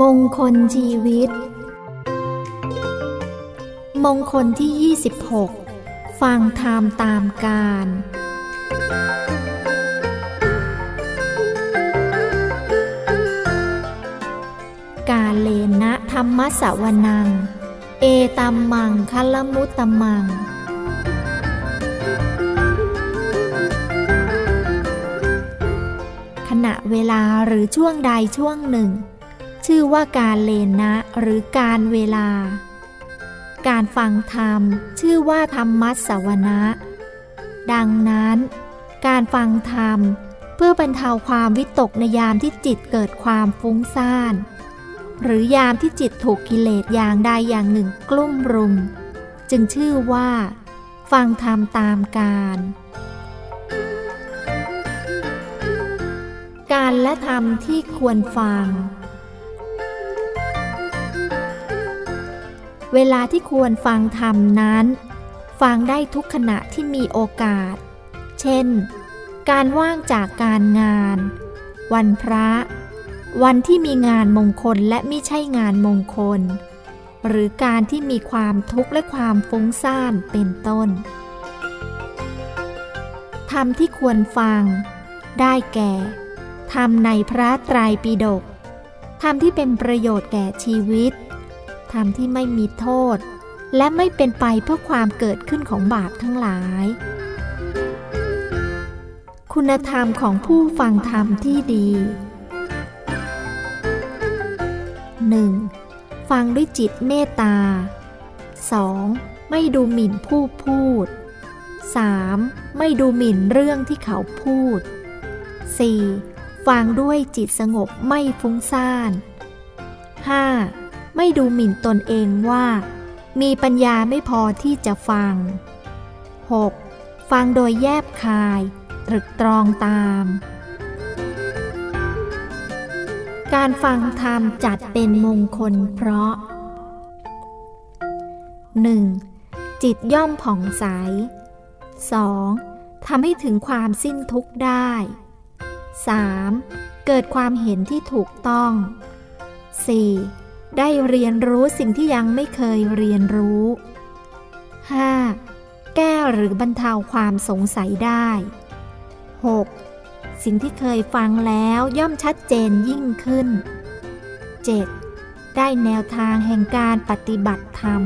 มงคลชีวิต มงคลที่ 26 ฟังธรรมตามการ กาเลนะธรรมสวนัง เอตัมมังคัลมุตตมัง ขณะเวลาหรือช่วงใดช่วงหนึ่ง ชื่อว่าการเลนนะหรือการเวลา การฟังธรรมชื่อว่าธรรมัสวนะ ดังนั้น การฟังธรรมเพื่อบรรเทาความวิตกในยามที่จิตเกิดความฟุ้งซ่าน หรือยามที่จิตถูกกิเลสอย่างใดอย่างหนึ่งกลุ่มรุม จึงชื่อว่า ฟังธรรมตามการ การและธรรมที่ควรฟัง เวลาที่ควรฟังธรรมนั้น ฟังได้ทุกขณะที่มีโอกาส เช่น การว่างจากการงาน วันพระ วันที่มีงานมงคลและไม่ใช่งานมงคล หรือการที่มีความทุกข์และความฟุ้งซ่านเป็นต้น ธรรมที่ควรฟัง ได้แก่ ธรรมในพระไตรปิฎกธรรมที่เป็นประโยชน์แก่ชีวิต ธรรมที่ไม่มีโทษ และไม่เป็นไปเพื่อความเกิดขึ้นของบาปทั้งหลาย คุณธรรมของผู้ฟังธรรมที่ดี 1. ฟังด้วยจิตเมตตา 2. ไม่ดูหมิ่นผู้พูด 3. ไม่ดูหมิ่นเรื่องที่เขาพูด 4. ฟังด้วยจิตสงบไม่ฟุ้งซ่าน 5. ไม่ดูหมิ่นตนเองว่า มีปัญญาไม่พอที่จะฟัง 6. ฟังโดยแยบคาย ตรึกตรองตาม การฟังธรรมจัดเป็นมงคลเพราะ 1. จิตย่อมผ่องใส 2. ทำให้ถึงความสิ้นทุกข์ได้ 3. เกิดความเห็นที่ถูกต้อง 4. ได้เรียนรู้สิ่งที่ยังไม่เคยเรียนรู้ 5. แก้หรือบรรเทาความสงสัยได้ 6. สิ่งที่เคยฟังแล้วย่อมชัดเจนยิ่งขึ้น 7. ได้แนวทางแห่งการปฏิบัติธรรม